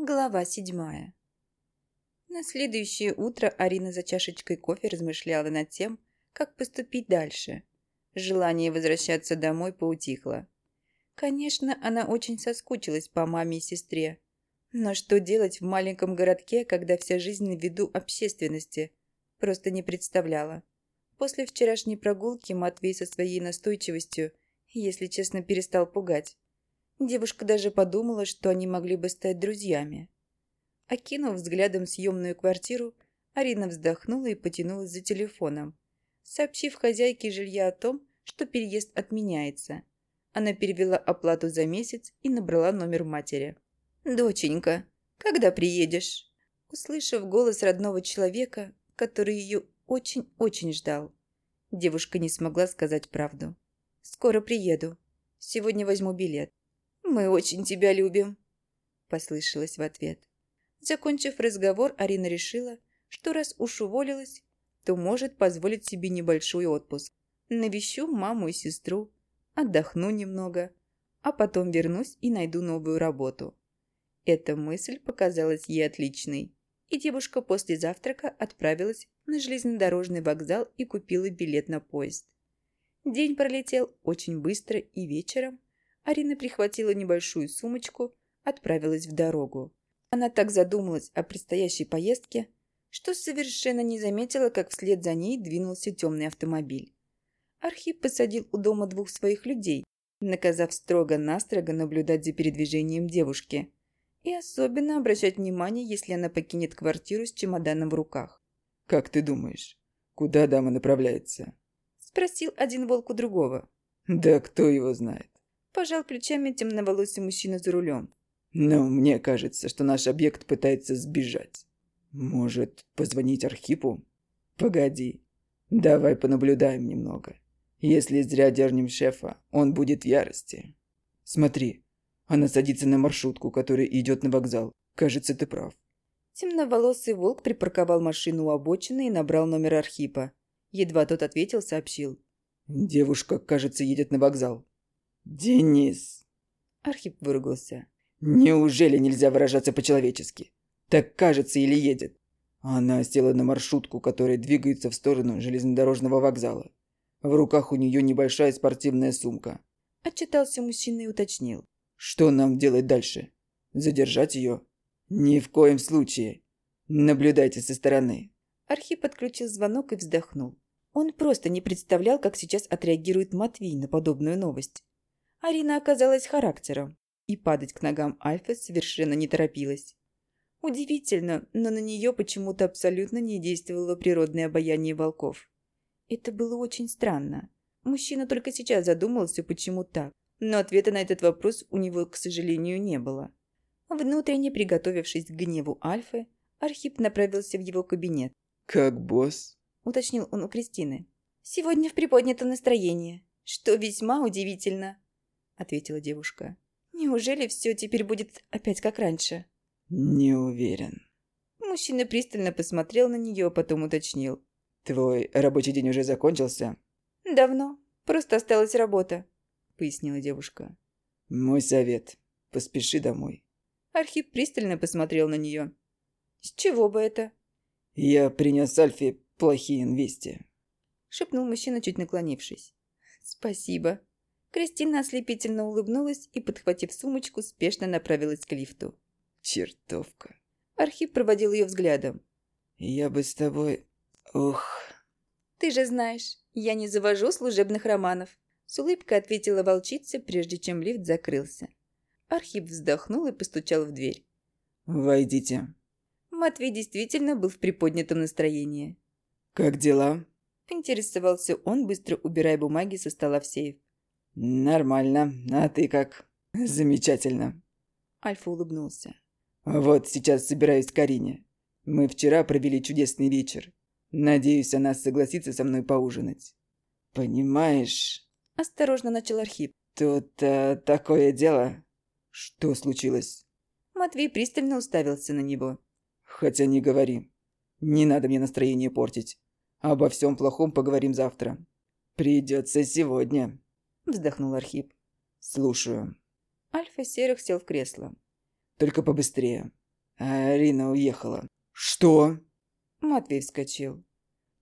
Глава седьмая. На следующее утро Арина за чашечкой кофе размышляла над тем, как поступить дальше. Желание возвращаться домой поутихло. Конечно, она очень соскучилась по маме и сестре. Но что делать в маленьком городке, когда вся жизнь на виду общественности? Просто не представляла. После вчерашней прогулки Матвей со своей настойчивостью, если честно, перестал пугать. Девушка даже подумала, что они могли бы стать друзьями. Окинув взглядом съемную квартиру, Арина вздохнула и потянулась за телефоном, сообщив хозяйке жилья о том, что переезд отменяется. Она перевела оплату за месяц и набрала номер матери. «Доченька, когда приедешь?» Услышав голос родного человека, который ее очень-очень ждал, девушка не смогла сказать правду. «Скоро приеду. Сегодня возьму билет. «Мы очень тебя любим», – послышалось в ответ. Закончив разговор, Арина решила, что раз уж уволилась, то может позволить себе небольшой отпуск. Навещу маму и сестру, отдохну немного, а потом вернусь и найду новую работу. Эта мысль показалась ей отличной, и девушка после завтрака отправилась на железнодорожный вокзал и купила билет на поезд. День пролетел очень быстро, и вечером Арина прихватила небольшую сумочку, отправилась в дорогу. Она так задумалась о предстоящей поездке, что совершенно не заметила, как вслед за ней двинулся темный автомобиль. Архип посадил у дома двух своих людей, наказав строго-настрого наблюдать за передвижением девушки и особенно обращать внимание, если она покинет квартиру с чемоданом в руках. «Как ты думаешь, куда дама направляется?» – спросил один волк у другого. «Да кто его знает. Пожал плечами темноволосый мужчина за рулем. «Но мне кажется, что наш объект пытается сбежать. Может, позвонить Архипу? Погоди. Давай понаблюдаем немного. Если зря дернем шефа, он будет в ярости. Смотри, она садится на маршрутку, которая идет на вокзал. Кажется, ты прав». Темноволосый волк припарковал машину у обочины и набрал номер Архипа. Едва тот ответил, сообщил. «Девушка, кажется, едет на вокзал. «Денис!» Архип выругался. «Неужели нельзя выражаться по-человечески? Так кажется или едет?» Она села на маршрутку, которая двигается в сторону железнодорожного вокзала. В руках у нее небольшая спортивная сумка. Отчитался мужчина и уточнил. «Что нам делать дальше? Задержать ее?» «Ни в коем случае. Наблюдайте со стороны». Архип отключил звонок и вздохнул. Он просто не представлял, как сейчас отреагирует Матвей на подобную новость. Арина оказалась характером, и падать к ногам Альфы совершенно не торопилась. Удивительно, но на нее почему-то абсолютно не действовало природное обаяние волков. Это было очень странно. Мужчина только сейчас задумался, почему так, но ответа на этот вопрос у него, к сожалению, не было. Внутренне приготовившись к гневу Альфы, Архип направился в его кабинет. «Как босс?» – уточнил он у Кристины. «Сегодня в приподнятом настроении, что весьма удивительно», ответила девушка. «Неужели все теперь будет опять как раньше?» «Не уверен». Мужчина пристально посмотрел на нее, а потом уточнил. «Твой рабочий день уже закончился?» «Давно. Просто осталась работа», — пояснила девушка. «Мой совет. Поспеши домой». Архип пристально посмотрел на нее. «С чего бы это?» «Я принес Альфе плохие вести», — шепнул мужчина, чуть наклонившись. «Спасибо», Кристина ослепительно улыбнулась и, подхватив сумочку, спешно направилась к лифту. «Чертовка!» Архип проводил ее взглядом. «Я бы с тобой... Ух...» «Ты же знаешь, я не завожу служебных романов», с улыбкой ответила волчица, прежде чем лифт закрылся. Архип вздохнул и постучал в дверь. «Войдите». Матвей действительно был в приподнятом настроении. «Как дела?» Поинтересовался он, быстро убирая бумаги со стола в сейф. «Нормально. А ты как?» «Замечательно». Альфа улыбнулся. «Вот сейчас собираюсь к Карине. Мы вчера провели чудесный вечер. Надеюсь, она согласится со мной поужинать. Понимаешь...» Осторожно начал Архип. «Тут а, такое дело...» «Что случилось?» Матвей пристально уставился на него. «Хотя не говори. Не надо мне настроение портить. Обо всем плохом поговорим завтра. Придется сегодня» вздохнул Архип. «Слушаю». Альфа Серых сел в кресло. «Только побыстрее. Арина уехала. Что? Матвей вскочил.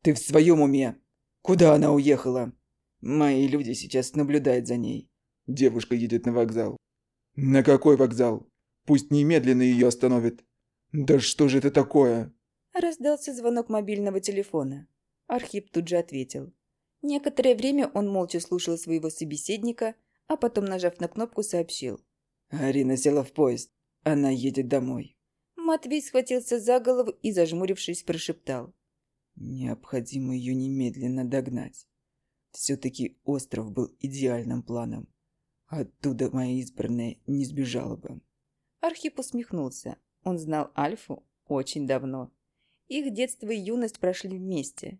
Ты в своем уме? Куда она уехала? Мои люди сейчас наблюдают за ней. Девушка едет на вокзал. На какой вокзал? Пусть немедленно ее остановят. Да что же это такое? Раздался звонок мобильного телефона. Архип тут же ответил. Некоторое время он молча слушал своего собеседника, а потом, нажав на кнопку, сообщил. Арина села в поезд. Она едет домой. Матвей схватился за голову и, зажмурившись, прошептал. Необходимо ее немедленно догнать. Все-таки остров был идеальным планом. Оттуда моя избранная не сбежала бы. Архип усмехнулся. Он знал Альфу очень давно. Их детство и юность прошли вместе.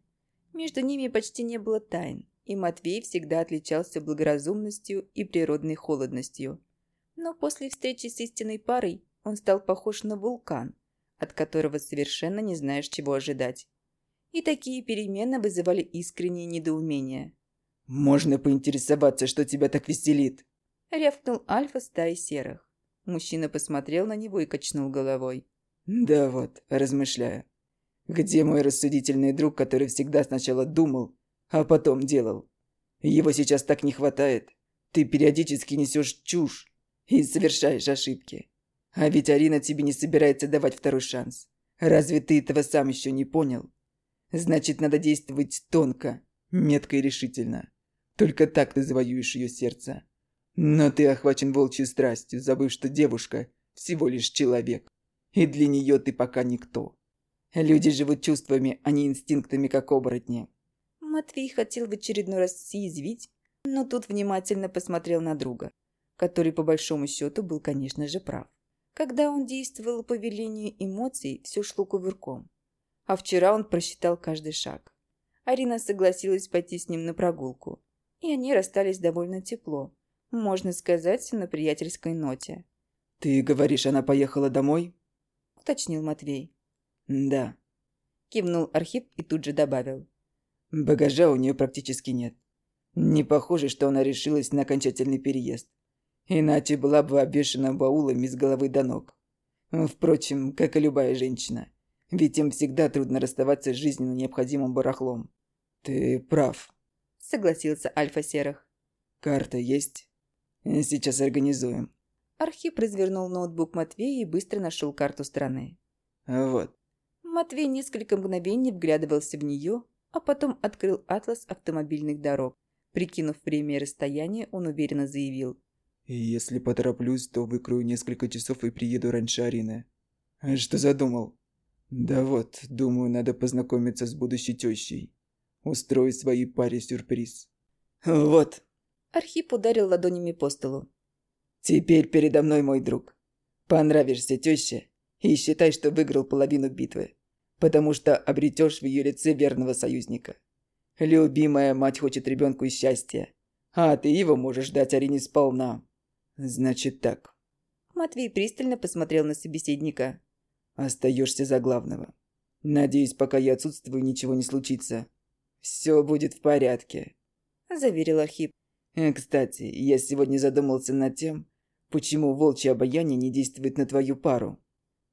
Между ними почти не было тайн, и Матвей всегда отличался благоразумностью и природной холодностью. Но после встречи с истинной парой он стал похож на вулкан, от которого совершенно не знаешь, чего ожидать. И такие перемены вызывали искреннее недоумение. «Можно поинтересоваться, что тебя так веселит?» Рявкнул Альфа стаи серых. Мужчина посмотрел на него и качнул головой. «Да вот, размышляю. Где мой рассудительный друг, который всегда сначала думал, а потом делал? Его сейчас так не хватает. Ты периодически несешь чушь и совершаешь ошибки. А ведь Арина тебе не собирается давать второй шанс. Разве ты этого сам еще не понял? Значит, надо действовать тонко, метко и решительно. Только так ты завоюешь ее сердце. Но ты охвачен волчьей страстью, забыв, что девушка всего лишь человек. И для нее ты пока никто. Люди живут чувствами, а не инстинктами, как оборотни. Матвей хотел в очередной раз съязвить, но тут внимательно посмотрел на друга, который по большому счету был, конечно же, прав. Когда он действовал по велению эмоций, все шло кувырком. А вчера он просчитал каждый шаг. Арина согласилась пойти с ним на прогулку, и они расстались довольно тепло, можно сказать, на приятельской ноте. «Ты говоришь, она поехала домой?» – уточнил Матвей. «Да», – кивнул Архип и тут же добавил. «Багажа у нее практически нет. Не похоже, что она решилась на окончательный переезд. Иначе была бы обвешана баулами с головы до ног. Впрочем, как и любая женщина. Ведь им всегда трудно расставаться с жизненно необходимым барахлом. Ты прав», – согласился Альфа Серых. «Карта есть?» Сейчас организуем». Архип развернул ноутбук Матвея и быстро нашел карту страны. «Вот». Матвей несколько мгновений вглядывался в нее, а потом открыл атлас автомобильных дорог. Прикинув время и расстояние, он уверенно заявил. «Если потороплюсь, то выкрою несколько часов и приеду раньше Арины». «Что задумал?» «Да вот, думаю, надо познакомиться с будущей тещей. Устроить своей паре сюрприз». «Вот», Архип ударил ладонями по столу. «Теперь передо мной мой друг. Понравишься теще и считай, что выиграл половину битвы, потому что обретешь в ее лице верного союзника. Любимая мать хочет ребенку счастья, а ты его можешь дать Арине сполна. Значит так». Матвей пристально посмотрел на собеседника. «Остаешься за главного. Надеюсь, пока я отсутствую, ничего не случится. Все будет в порядке», – заверил Архип. Э, кстати, я сегодня задумался над тем, почему волчье обаяние не действует на твою пару.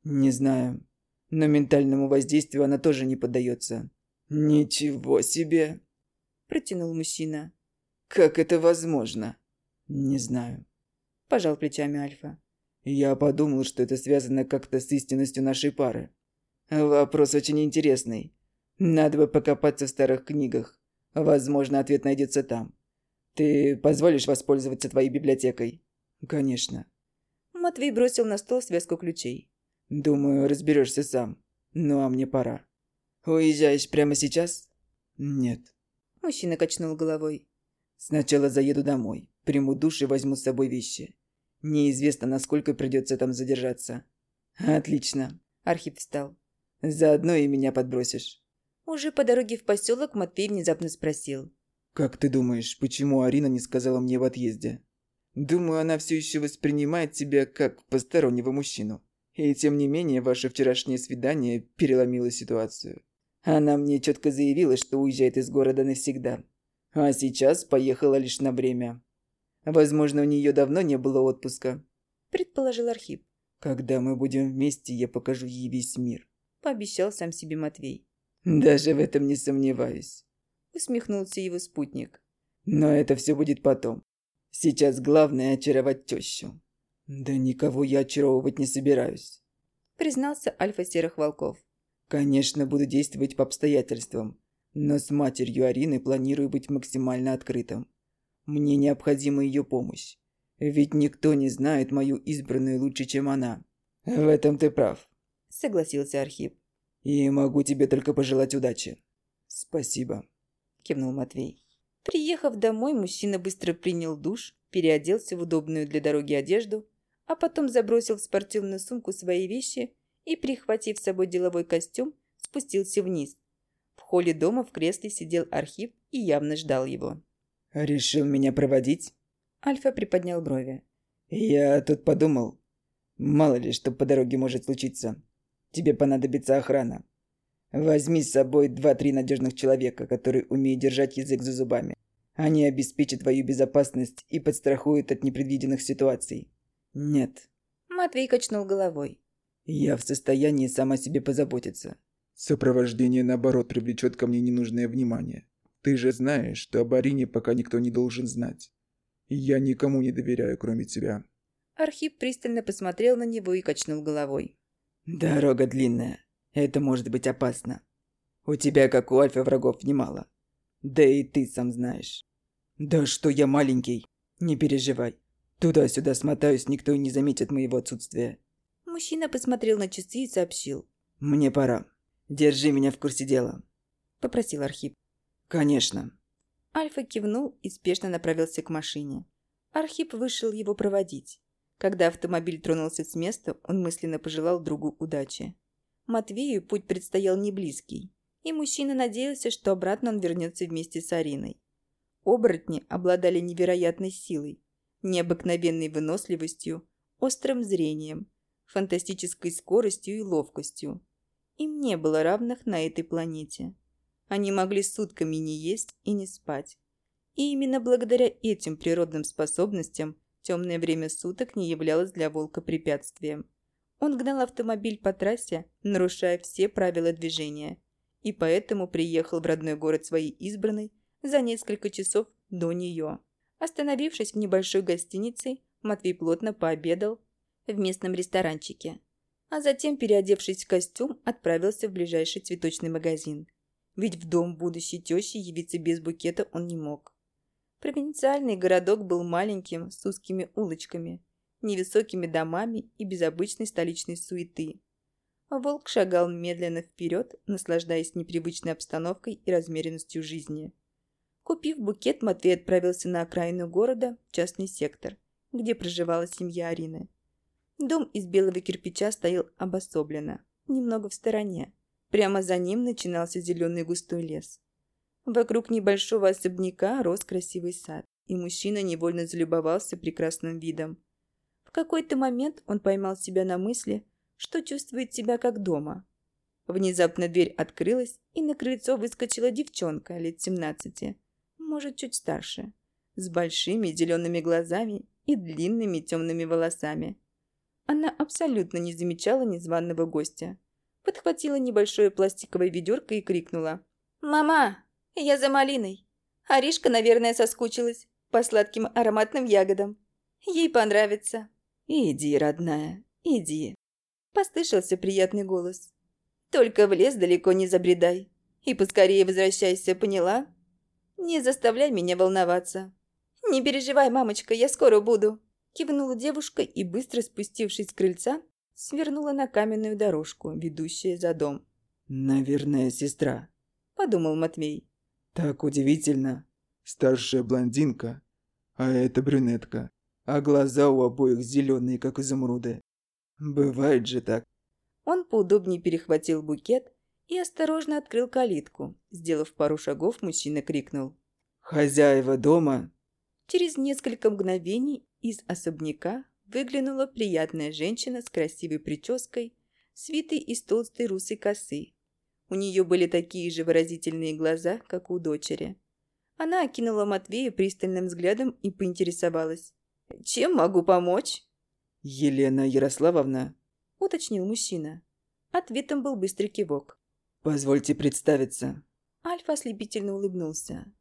Не знаю, но ментальному воздействию она тоже не поддается. Ничего себе! Протянул мужчина. Как это возможно? Не знаю. Пожал плечами Альфа. Я подумал, что это связано как-то с истинностью нашей пары. Вопрос очень интересный. Надо бы покопаться в старых книгах. Возможно, ответ найдется там. Ты позволишь воспользоваться твоей библиотекой? Конечно. Матвей бросил на стол связку ключей. Думаю, разберешься сам. Ну а мне пора. Уезжаешь прямо сейчас? Нет. Мужчина качнул головой. Сначала заеду домой, приму душ и возьму с собой вещи. Неизвестно, насколько придется там задержаться. Отлично. Архип встал. Заодно и меня подбросишь. Уже по дороге в поселок Матвей внезапно спросил. «Как ты думаешь, почему Арина не сказала мне в отъезде?» «Думаю, она все еще воспринимает тебя как постороннего мужчину. И тем не менее, ваше вчерашнее свидание переломило ситуацию. Она мне четко заявила, что уезжает из города навсегда. А сейчас поехала лишь на время. Возможно, у нее давно не было отпуска», – предположил Архип. Когда мы будем вместе, я покажу ей весь мир. Пообещал сам себе Матвей. Даже в этом не сомневаюсь. Усмехнулся его спутник. Но это все будет потом. Сейчас главное очаровать тещу. Да никого я очаровывать не собираюсь. Признался Альфа Серых Волков. Конечно, буду действовать по обстоятельствам. Но с матерью Арины планирую быть максимально открытым. Мне необходима ее помощь. Ведь никто не знает мою избранную лучше, чем она. В этом ты прав. Согласился Архип. И могу тебе только пожелать удачи. Спасибо. Кивнул Матвей. Приехав домой, мужчина быстро принял душ, переоделся в удобную для дороги одежду, а потом забросил в спортивную сумку свои вещи и, прихватив с собой деловой костюм, спустился вниз. В холле дома в кресле сидел Архип и явно ждал его. «Решил меня проводить?» Альфа приподнял брови. «Я тут подумал. Мало ли, что по дороге может случиться. Тебе понадобится охрана. Возьми с собой два-три надежных человека, которые умеют держать язык за зубами. Они обеспечат твою безопасность и подстрахуют от непредвиденных ситуаций. Нет. Матвей качнул головой. Я в состоянии сама себе позаботиться. Сопровождение, наоборот, привлечет ко мне ненужное внимание. Ты же знаешь, что об Арине пока никто не должен знать. Я никому не доверяю, кроме тебя. Архип пристально посмотрел на него и качнул головой. Дорога длинная. Это может быть опасно. У тебя, как у Альфа, врагов немало. Да и ты сам знаешь. Да что я маленький. Не переживай. Туда-сюда смотаюсь, никто и не заметит моего отсутствия. Мужчина посмотрел на часы и сообщил. Мне пора. Держи меня в курсе дела. Попросил Архип. Конечно. Альфа кивнул и спешно направился к машине. Архип вышел его проводить. Когда автомобиль тронулся с места, он мысленно пожелал другу удачи. Матвею путь предстоял не близкий, и мужчина надеялся, что обратно он вернется вместе с Ариной. Оборотни обладали невероятной силой, необыкновенной выносливостью, острым зрением, фантастической скоростью и ловкостью. Им не было равных на этой планете. Они могли сутками не есть и не спать. И именно благодаря этим природным способностям темное время суток не являлось для волка препятствием. Он гнал автомобиль по трассе, нарушая все правила движения, и поэтому приехал в родной город своей избранной за несколько часов до нее. Остановившись в небольшой гостинице, Матвей плотно пообедал в местном ресторанчике, а затем, переодевшись в костюм, отправился в ближайший цветочный магазин. Ведь в дом будущей тещи явиться без букета он не мог. Провинциальный городок был маленьким, с узкими улочками – невысокими домами и без обычной столичной суеты. Волк шагал медленно вперед, наслаждаясь непривычной обстановкой и размеренностью жизни. Купив букет, Матвей отправился на окраину города, в частный сектор, где проживала семья Арины. Дом из белого кирпича стоял обособленно, немного в стороне. Прямо за ним начинался зеленый густой лес. Вокруг небольшого особняка рос красивый сад, и мужчина невольно залюбовался прекрасным видом какой-то момент он поймал себя на мысли, что чувствует себя как дома. Внезапно дверь открылась, и на крыльцо выскочила девчонка лет 17, может, чуть старше, с большими зелеными глазами и длинными темными волосами. Она абсолютно не замечала незваного гостя. Подхватила небольшое пластиковое ведерко и крикнула. «Мама, я за малиной. Аришка, наверное, соскучилась по сладким ароматным ягодам. Ей понравится». «Иди, родная, иди», — послышался приятный голос. «Только в лес далеко не забредай. И поскорее возвращайся, поняла? Не заставляй меня волноваться». «Не переживай, мамочка, я скоро буду», — кивнула девушка и, быстро спустившись с крыльца, свернула на каменную дорожку, ведущую за дом. «Наверное, сестра», — подумал Матвей. «Так удивительно». «Старшая блондинка, а это брюнетка а глаза у обоих зеленые, как изумруды. Бывает же так. Он поудобнее перехватил букет и осторожно открыл калитку. Сделав пару шагов, мужчина крикнул. «Хозяева дома?» Через несколько мгновений из особняка выглянула приятная женщина с красивой прической, свитой из толстой русой косы. У нее были такие же выразительные глаза, как у дочери. Она окинула Матвея пристальным взглядом и поинтересовалась. Чем могу помочь?» Елена Ярославовна, – уточнил мужчина. Ответом был быстрый кивок. Позвольте представиться. Альфа ослепительно улыбнулся.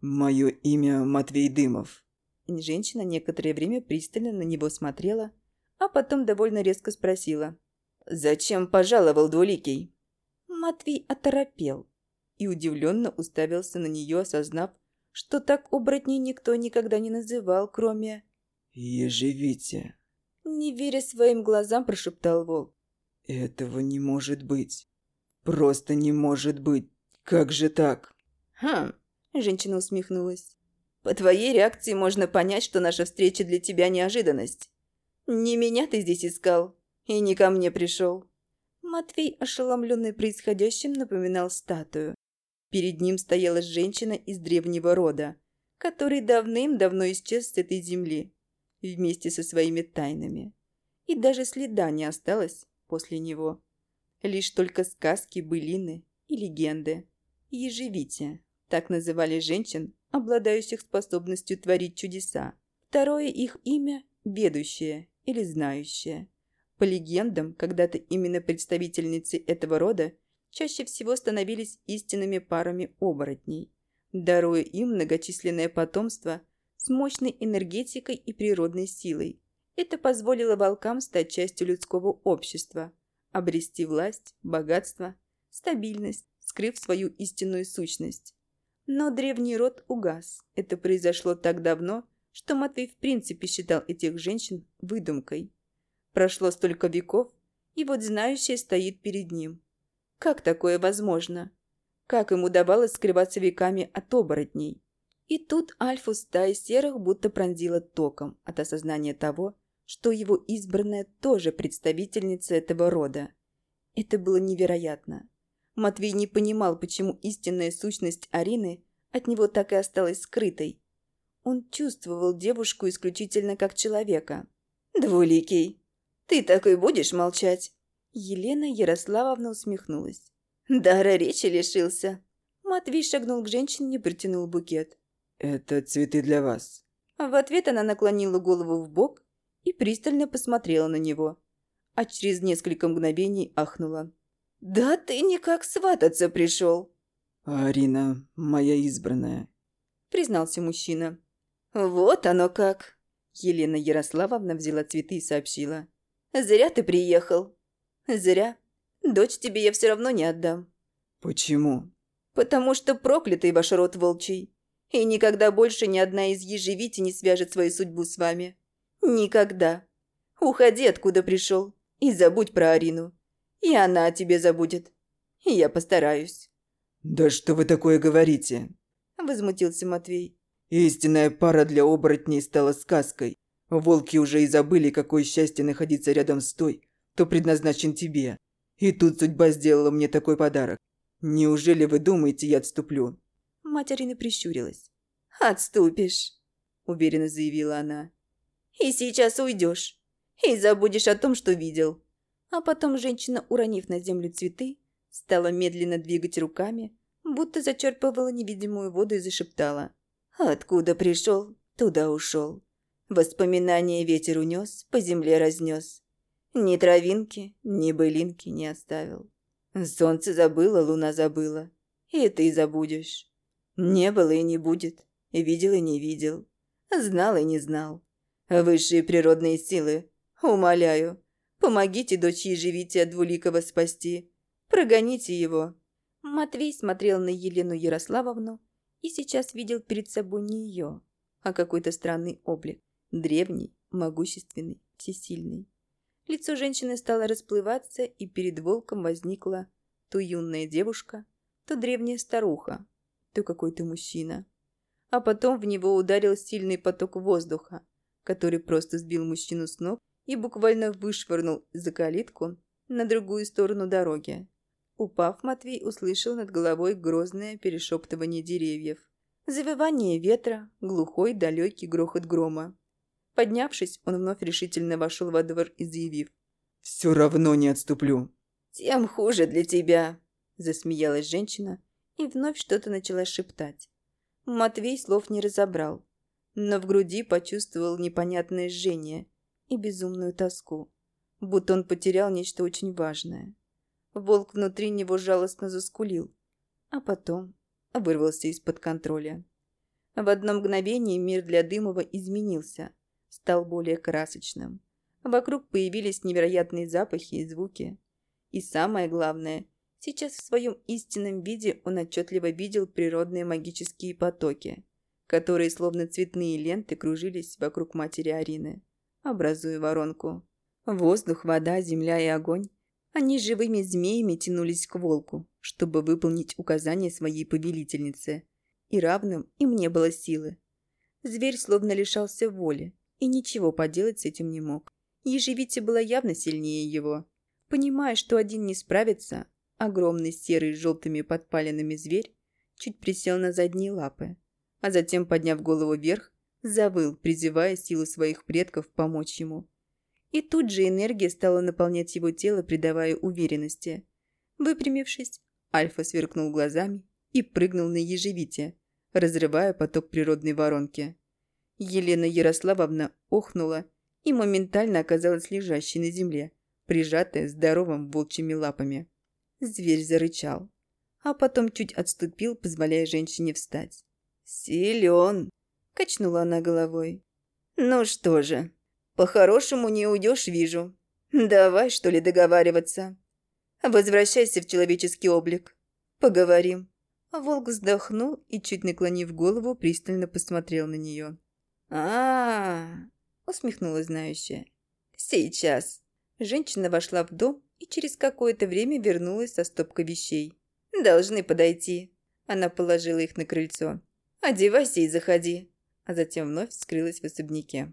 Мое имя Матвей Дымов. Женщина некоторое время пристально на него смотрела, а потом довольно резко спросила. «Зачем пожаловал Двуликий?» Матвей оторопел и удивленно уставился на нее, осознав, что так оборотней никто никогда не называл, кроме... «Ежевите». Не веря своим глазам, прошептал волк. «Этого не может быть. Просто не может быть. Как же так?» «Хм...» – женщина усмехнулась. «По твоей реакции можно понять, что наша встреча для тебя неожиданность. Не меня ты здесь искал и не ко мне пришел». Матвей, ошеломленный происходящим, напоминал статую. Перед ним стояла женщина из древнего рода, который давным-давно исчез с этой земли вместе со своими тайнами. И даже следа не осталось после него. Лишь только сказки, былины и легенды. Ежевитие. Так называли женщин, обладающих способностью творить чудеса. Второе их имя – ведущее или знающее. По легендам, когда-то именно представительницы этого рода чаще всего становились истинными парами оборотней, даруя им многочисленное потомство с мощной энергетикой и природной силой. Это позволило волкам стать частью людского общества, обрести власть, богатство, стабильность, скрыв свою истинную сущность. Но древний род угас. Это произошло так давно, что Матвей в принципе считал этих женщин выдумкой. Прошло столько веков, и вот знающая стоит перед ним. Как такое возможно? Как им удавалось скрываться веками от оборотней? И тут Альфу стаи серых будто пронзила током от осознания того, что его избранная тоже представительница этого рода. Это было невероятно. Матвей не понимал, почему истинная сущность Арины от него так и осталась скрытой. Он чувствовал девушку исключительно как человека. «Двуликий, ты такой будешь молчать?» Елена Ярославовна усмехнулась. Дара речи лишился. Матвей шагнул к женщине и протянул букет. «Это цветы для вас». В ответ она наклонила голову в бок и пристально посмотрела на него, а через несколько мгновений ахнула. «Да ты никак свататься пришел!» «Арина, моя избранная», — признался мужчина. «Вот оно как!» Елена Ярославовна взяла цветы и сообщила. «Зря ты приехал. Зря. Дочь тебе я все равно не отдам». «Почему?» «Потому что проклятый ваш род волчий. И никогда больше ни одна из ежевити не свяжет свою судьбу с вами. Никогда. Уходи, откуда пришел, и забудь про Арину. И она о тебе забудет. И я постараюсь». «Да что вы такое говорите?» Возмутился Матвей. «Истинная пара для оборотней стала сказкой. Волки уже и забыли, какое счастье находиться рядом с той, кто предназначен тебе. И тут судьба сделала мне такой подарок. Неужели вы думаете, я отступлю?» Мать Арины прищурилась. «Отступишь», – уверенно заявила она. «И сейчас уйдешь. И забудешь о том, что видел». А потом женщина, уронив на землю цветы, стала медленно двигать руками, будто зачерпывала невидимую воду и зашептала. «Откуда пришел, туда ушел. Воспоминания ветер унес, по земле разнес. Ни травинки, ни былинки не оставил. Солнце забыло, луна забыла. И ты забудешь. Не было и не будет. Видел и не видел. Знал и не знал. Высшие природные силы, умоляю, помогите дочь Ежевите от Двуликова спасти. Прогоните его. Матвей смотрел на Елену Ярославовну и сейчас видел перед собой не ее, а какой-то странный облик. Древний, могущественный, всесильный. Лицо женщины стало расплываться, и перед волком возникла то юная девушка, то древняя старуха, то какой-то мужчина. А потом в него ударил сильный поток воздуха, который просто сбил мужчину с ног и буквально вышвырнул за калитку на другую сторону дороги. Упав, Матвей услышал над головой грозное перешептывание деревьев. Завывание ветра, глухой далекий грохот грома. Поднявшись, он вновь решительно вошел во двор и заявив. «Все равно не отступлю». «Тем хуже для тебя», – засмеялась женщина и вновь что-то начала шептать. Матвей слов не разобрал, но в груди почувствовал непонятное жжение и безумную тоску, будто он потерял нечто очень важное. Волк внутри него жалостно заскулил, а потом вырвался из-под контроля. В одно мгновение мир для Дымова изменился, стал более красочным. Вокруг появились невероятные запахи и звуки. И самое главное, сейчас в своем истинном виде он отчетливо видел природные магические потоки, которые словно цветные ленты кружились вокруг матери Арины, образуя воронку. Воздух, вода, земля и огонь они живыми змеями тянулись к волку, чтобы выполнить указания своей повелительницы. И равным им не было силы. Зверь словно лишался воли и ничего поделать с этим не мог. Ежевите была явно сильнее его. Понимая, что один не справится, огромный серый с желтыми подпалинами зверь чуть присел на задние лапы, а затем, подняв голову вверх, завыл, призывая силу своих предков помочь ему. И тут же энергия стала наполнять его тело, придавая уверенности. Выпрямившись, Альфа сверкнул глазами и прыгнул на ежевите, разрывая поток природной воронки. Елена Ярославовна охнула и моментально оказалась лежащей на земле, прижатая здоровым волчьими лапами. Зверь зарычал, а потом чуть отступил, позволяя женщине встать. «Силен!» – качнула она головой. «Ну что же, по-хорошему не уйдешь, вижу. Давай, что ли, договариваться. Возвращайся в человеческий облик. Поговорим». Волк вздохнул и, чуть наклонив голову, пристально посмотрел на нее. а, -а, -а усмехнулась знающая. «Сейчас». Женщина вошла в дом и через какое-то время вернулась со стопкой вещей. «Должны подойти». Она положила их на крыльцо. «Одевайся и заходи». А затем вновь скрылась в особняке.